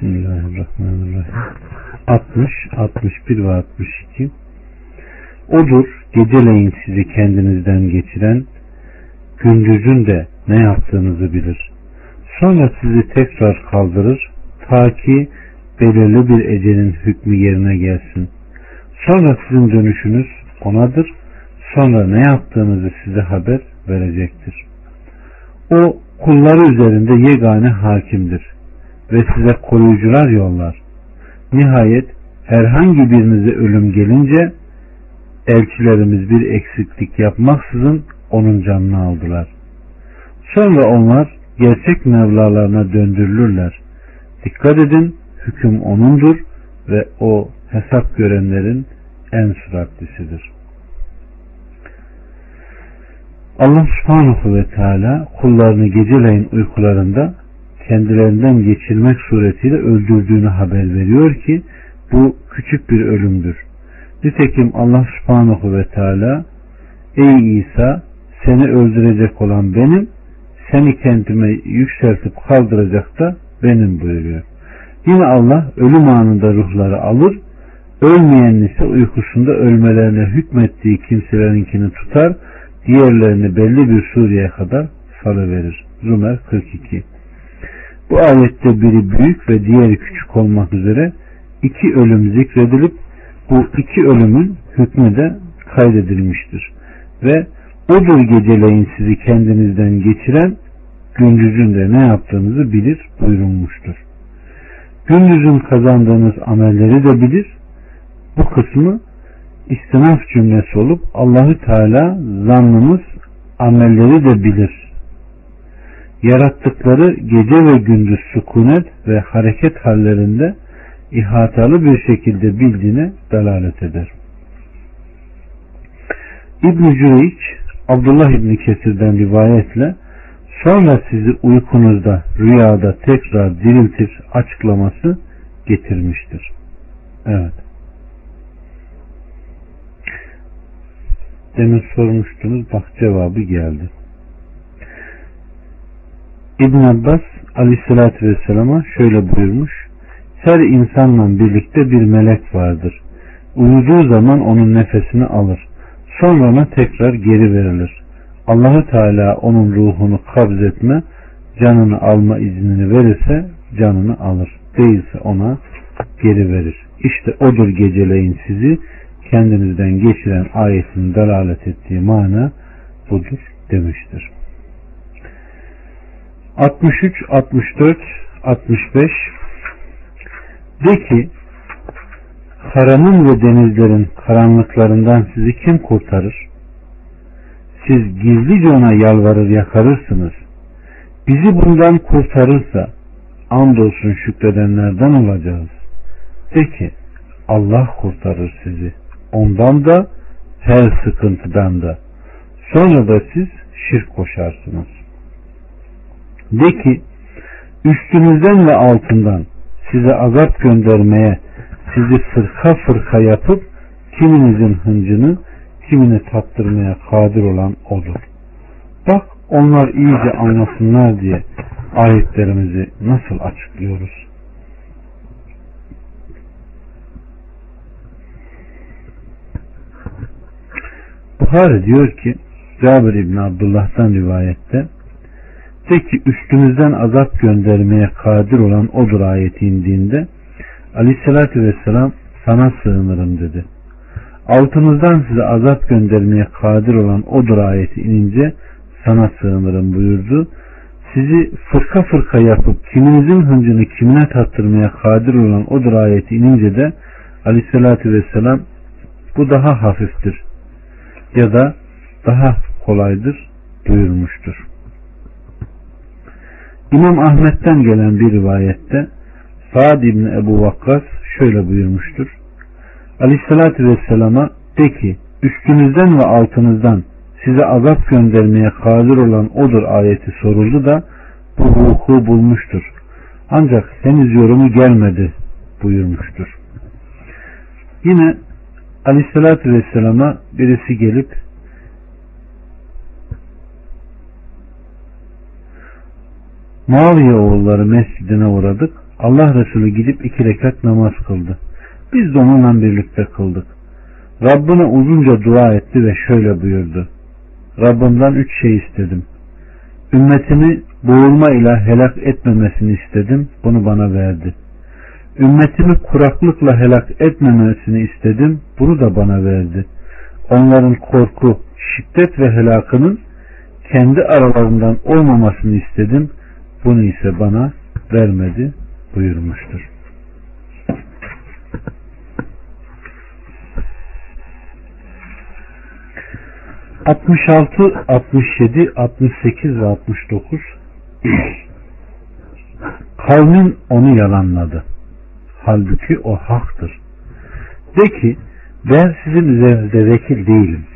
Bismillahirrahmanirrahim. 60, 61 ve 62 Odur geceleyin sizi kendinizden geçiren, gündüzün de ne yaptığınızı bilir. Sonra sizi tekrar kaldırır, ta ki belirli bir ecelin hükmü yerine gelsin. Sonra sizin dönüşünüz onadır. Sonra ne yaptığınızı size haber verecektir. O kulları üzerinde yegane hakimdir ve size koruyucular yollar. Nihayet herhangi birinize ölüm gelince elçilerimiz bir eksiklik yapmaksızın onun canını aldılar. Sonra onlar gerçek mevlalarına döndürülürler. Dikkat edin hüküm onundur ve o hesap görenlerin en süratlisidir. Allah subhanahu ve teala kullarını geceleyin uykularında kendilerinden geçirmek suretiyle öldürdüğünü haber veriyor ki bu küçük bir ölümdür. Nitekim Allah subhanahu ve teala Ey İsa seni öldürecek olan benim seni kendime yükseltip kaldıracak da benim buyuruyor. Yine Allah ölüm anında ruhları alır, ölmeyen ise uykusunda ölmelerine hükmettiği kimselerinkini tutar, diğerlerini belli bir sureye kadar salıverir. Zümer 42 Bu ayette biri büyük ve diğeri küçük olmak üzere iki ölüm zikredilip bu iki ölümün hükmü de kaydedilmiştir. Ve odur geceleyin sizi kendinizden geçiren gündüzün de ne yaptığınızı bilir buyurulmuştur. Gündüzün kazandığınız amelleri de bilir. Bu kısmı istinaf cümlesi olup Allahü Teala zannımız amelleri de bilir. Yarattıkları gece ve gündüz sükunet ve hareket hallerinde ihatalı bir şekilde bildiğine delalet eder. İbn-i Cüreyç Abdullah İbni Kesir'den rivayetle sonra sizi uykunuzda rüyada tekrar diriltir açıklaması getirmiştir. Evet. Demin sormuştunuz bak cevabı geldi. İbn Abbas aleyhissalatü vesselama şöyle buyurmuş. Her insanla birlikte bir melek vardır. Uyuduğu zaman onun nefesini alır. Sonra ona tekrar geri verilir. Allahu Teala onun ruhunu kabz etme, canını alma iznini verirse canını alır. Değilse ona geri verir. İşte odur geceleyin sizi kendinizden geçiren ayetin dalalet ettiği mana budur demiştir. 63, 64, 65 De ki karanın ve denizlerin karanlıklarından sizi kim kurtarır? Siz gizlice ona yalvarır yakarırsınız. Bizi bundan kurtarırsa andolsun şükredenlerden olacağız. De ki Allah kurtarır sizi. Ondan da her sıkıntıdan da. Sonra da siz şirk koşarsınız. De ki üstünüzden ve altından size azap göndermeye sizi fırka fırka yapıp kiminizin hıncını kimine tattırmaya kadir olan odur. Bak onlar iyice anlasınlar diye ayetlerimizi nasıl açıklıyoruz. Buhari diyor ki Cabir İbni Abdullah'tan rivayette de ki üstümüzden azap göndermeye kadir olan odur ayeti indiğinde aleyhissalatü vesselam sana sığınırım dedi. Altınızdan size azap göndermeye kadir olan odur ayeti inince sana sığınırım buyurdu. Sizi fırka fırka yapıp kiminizin hıncını kimine tattırmaya kadir olan odur ayeti inince de aleyhissalatü vesselam bu daha hafiftir ya da daha kolaydır buyurmuştur. İmam Ahmet'ten gelen bir rivayette Sa'd İbni Ebu Vakkas şöyle buyurmuştur. Aleyhissalatü Vesselam'a de ki üstünüzden ve altınızdan size azap göndermeye kadir olan odur ayeti soruldu da bu vuku bulmuştur. Ancak henüz yorumu gelmedi buyurmuştur. Yine Aleyhissalatü Vesselam'a birisi gelip Muaviye oğulları mescidine uğradık. Allah Resulü gidip iki rekat namaz kıldı. Biz de onunla birlikte kıldık. Rabbine uzunca dua etti ve şöyle buyurdu. Rabbimden üç şey istedim. Ümmetimi boğulma ile helak etmemesini istedim. Bunu bana verdi. Ümmetimi kuraklıkla helak etmemesini istedim. Bunu da bana verdi. Onların korku, şiddet ve helakının kendi aralarından olmamasını istedim. Bunu ise bana vermedi buyurmuştur. 66, 67, 68 ve 69 Kavmin onu yalanladı. Halbuki o haktır. De ki ben sizin üzerinizde vekil değilim.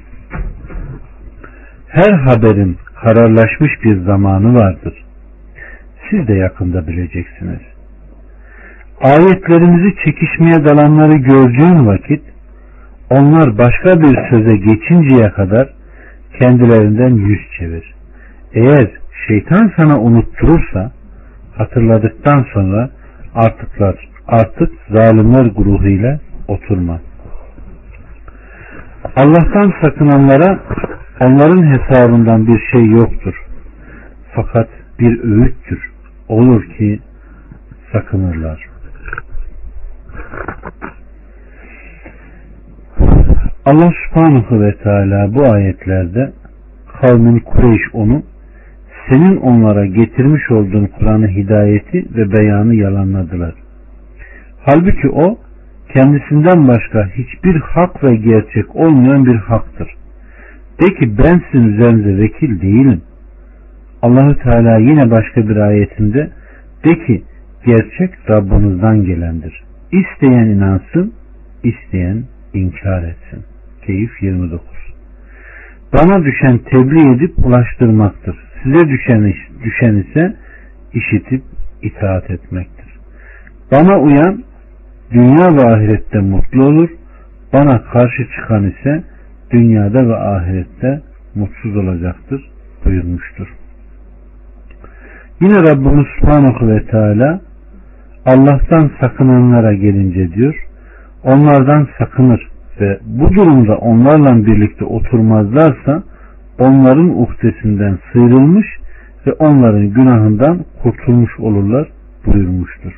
Her haberin kararlaşmış bir zamanı vardır. Siz de yakında bileceksiniz. Ayetlerimizi çekişmeye dalanları gördüğün vakit onlar başka bir söze geçinceye kadar kendilerinden yüz çevir. Eğer şeytan sana unutturursa hatırladıktan sonra artıklar artık zalimler grubuyla oturma. Allah'tan sakınanlara onların hesabından bir şey yoktur. Fakat bir öğüttür. Olur ki sakınırlar. Allah subhanahu ve teala bu ayetlerde kavmin Kureyş onu senin onlara getirmiş olduğun Kur'an'ı hidayeti ve beyanı yalanladılar. Halbuki o kendisinden başka hiçbir hak ve gerçek olmayan bir haktır. De ki ben sizin üzerinize vekil değilim. Allahü Teala yine başka bir ayetinde de ki gerçek Rabbinizden gelendir. İsteyen inansın, isteyen inkar etsin. Keyif 29 Bana düşen tebliğ edip ulaştırmaktır. Size düşen, düşen ise işitip itaat etmektir. Bana uyan dünya ve ahirette mutlu olur. Bana karşı çıkan ise dünyada ve ahirette mutsuz olacaktır buyurmuştur. Yine Rabbimiz Subhanahu ve Teala Allah'tan sakınanlara gelince diyor onlardan sakınır ve bu durumda onlarla birlikte oturmazlarsa onların uhdesinden sıyrılmış ve onların günahından kurtulmuş olurlar buyurmuştur.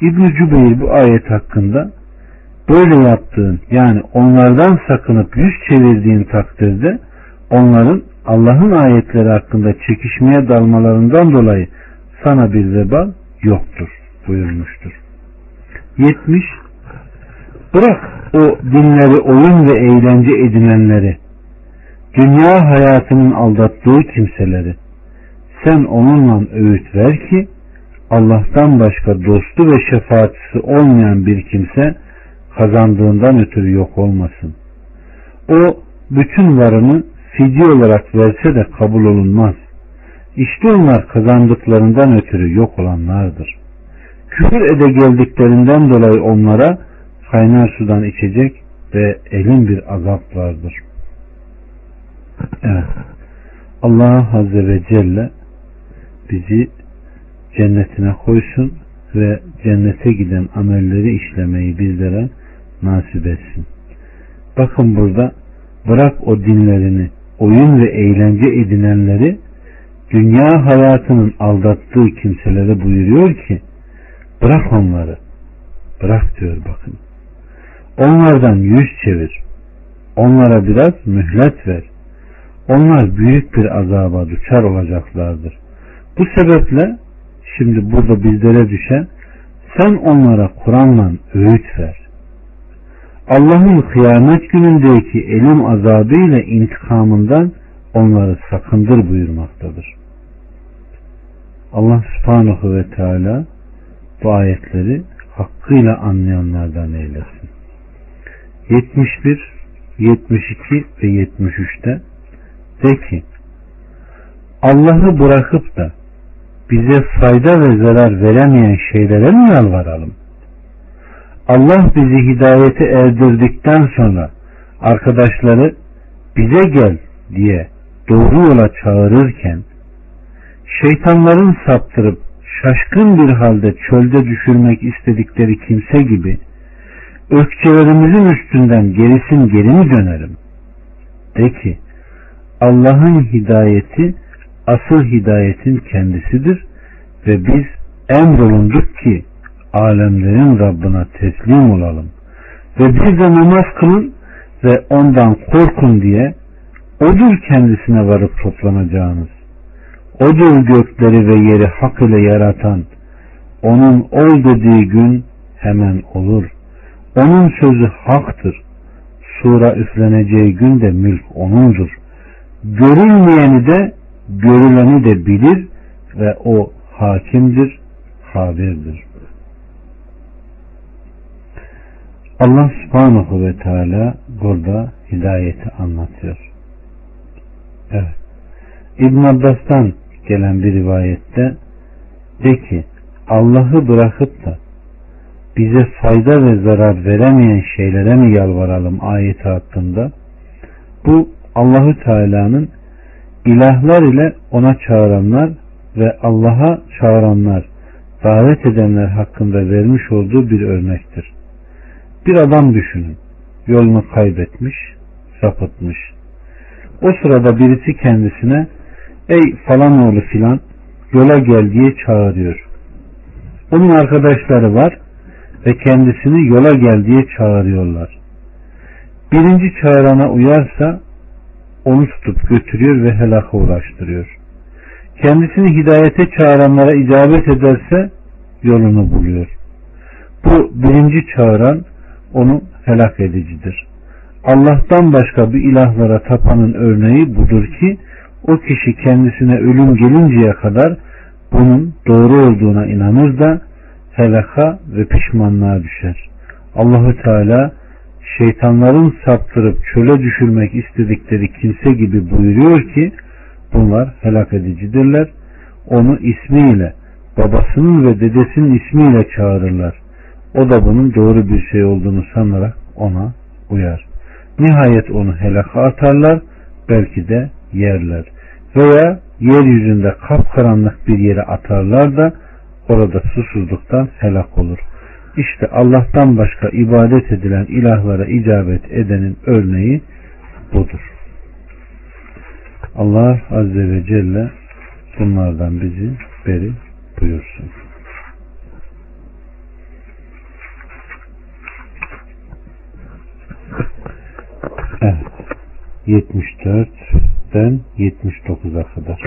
İbn-i Cübeyr bu ayet hakkında böyle yaptığın yani onlardan sakınıp yüz çevirdiğin takdirde onların Allah'ın ayetleri hakkında çekişmeye dalmalarından dolayı sana bir vebal yoktur buyurmuştur. 70 Bırak o dinleri oyun ve eğlence edinenleri, dünya hayatının aldattığı kimseleri, sen onunla öğüt ver ki Allah'tan başka dostu ve şefaatçisi olmayan bir kimse kazandığından ötürü yok olmasın. O bütün varını fidye olarak verse de kabul olunmaz. İşte onlar kazandıklarından ötürü yok olanlardır. Küfür ede geldiklerinden dolayı onlara kaynar sudan içecek ve elin bir azap vardır. Evet. Allah Azze ve Celle bizi cennetine koysun ve cennete giden amelleri işlemeyi bizlere nasip etsin. Bakın burada bırak o dinlerini, oyun ve eğlence edinenleri dünya hayatının aldattığı kimselere buyuruyor ki bırak onları. Bırak diyor bakın. Onlardan yüz çevir. Onlara biraz mühlet ver. Onlar büyük bir azaba düşer olacaklardır. Bu sebeple şimdi burada bizlere düşen sen onlara Kur'an'la öğüt ver. Allah'ın kıyamet günündeki elim azabı ile intikamından onları sakındır buyurmaktadır. Allah subhanahu ve teala bu ayetleri hakkıyla anlayanlardan eylesin. 71, 72 ve 73'te de ki Allah'ı bırakıp da bize fayda ve zarar veremeyen şeylere mi yalvaralım? Allah bizi hidayete erdirdikten sonra arkadaşları bize gel diye doğru yola çağırırken şeytanların saptırıp şaşkın bir halde çölde düşürmek istedikleri kimse gibi ökçelerimizin üstünden gerisin geri mi dönerim? De ki Allah'ın hidayeti asıl hidayetin kendisidir ve biz emrolunduk ki alemlerin Rabbına teslim olalım ve bize namaz kılın ve ondan korkun diye odur kendisine varıp toplanacağınız. Odur gökleri ve yeri hak ile yaratan, onun ol dediği gün hemen olur. Onun sözü haktır. Sura üfleneceği gün de mülk onundur. Görülmeyeni de görüleni de bilir ve o hakimdir, habirdir. Allah subhanahu ve teala burada hidayeti anlatıyor. Evet. İbn Abbas'tan gelen bir rivayette de ki Allah'ı bırakıp da bize fayda ve zarar veremeyen şeylere mi yalvaralım ayeti hakkında bu Allahü Teala'nın ilahlar ile ona çağıranlar ve Allah'a çağıranlar davet edenler hakkında vermiş olduğu bir örnektir. Bir adam düşünün. Yolunu kaybetmiş, sapıtmış. O sırada birisi kendisine ey falan oğlu filan yola gel diye çağırıyor. Onun arkadaşları var ve kendisini yola gel diye çağırıyorlar. Birinci çağırana uyarsa onu tutup götürüyor ve helaka uğraştırıyor. Kendisini hidayete çağıranlara icabet ederse yolunu buluyor. Bu birinci çağıran onu helak edicidir. Allah'tan başka bir ilahlara tapanın örneği budur ki o kişi kendisine ölüm gelinceye kadar bunun doğru olduğuna inanır da helaka ve pişmanlığa düşer. Allahü Teala şeytanların saptırıp çöle düşürmek istedikleri kimse gibi buyuruyor ki bunlar helak edicidirler. Onu ismiyle babasının ve dedesinin ismiyle çağırırlar. O da bunun doğru bir şey olduğunu sanarak ona uyar. Nihayet onu helaka atarlar, belki de yerler. Veya yeryüzünde kapkaranlık bir yere atarlar da orada susuzluktan helak olur. İşte Allah'tan başka ibadet edilen ilahlara icabet edenin örneği budur. Allah Azze ve Celle bunlardan bizi beri buyursun. Evet. 74'ten 79'a kadar.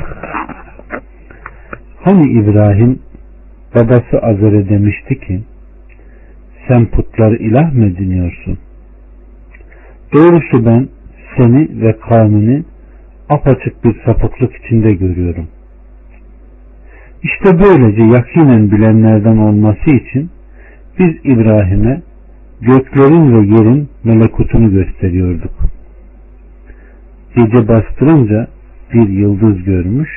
Hani İbrahim babası Azer'e demişti ki sen putları ilah mı ediniyorsun? Doğrusu ben seni ve kavmini apaçık bir sapıklık içinde görüyorum. İşte böylece yakinen bilenlerden olması için biz İbrahim'e göklerin ve yerin melekutunu gösteriyorduk. Gece bastırınca bir yıldız görmüş.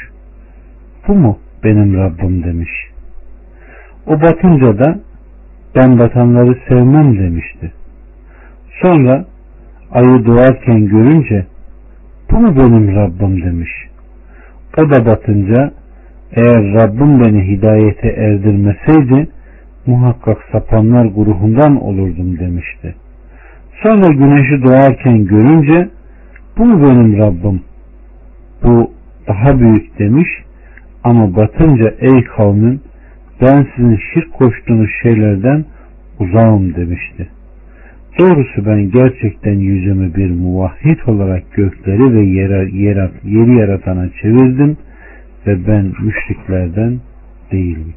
Bu mu benim Rabbim demiş. O batınca da ben batanları sevmem demişti. Sonra ayı doğarken görünce bu mu benim Rabbim demiş. O da batınca eğer Rabbim beni hidayete erdirmeseydi muhakkak sapanlar grubundan olurdum demişti. Sonra güneşi doğarken görünce bu mu benim Rabbim? Bu daha büyük demiş ama batınca ey kavmin ben sizin şirk koştuğunuz şeylerden uzağım demişti. Doğrusu ben gerçekten yüzümü bir muvahhid olarak gökleri ve yeri, yeri yaratana çevirdim ve ben müşriklerden değilim.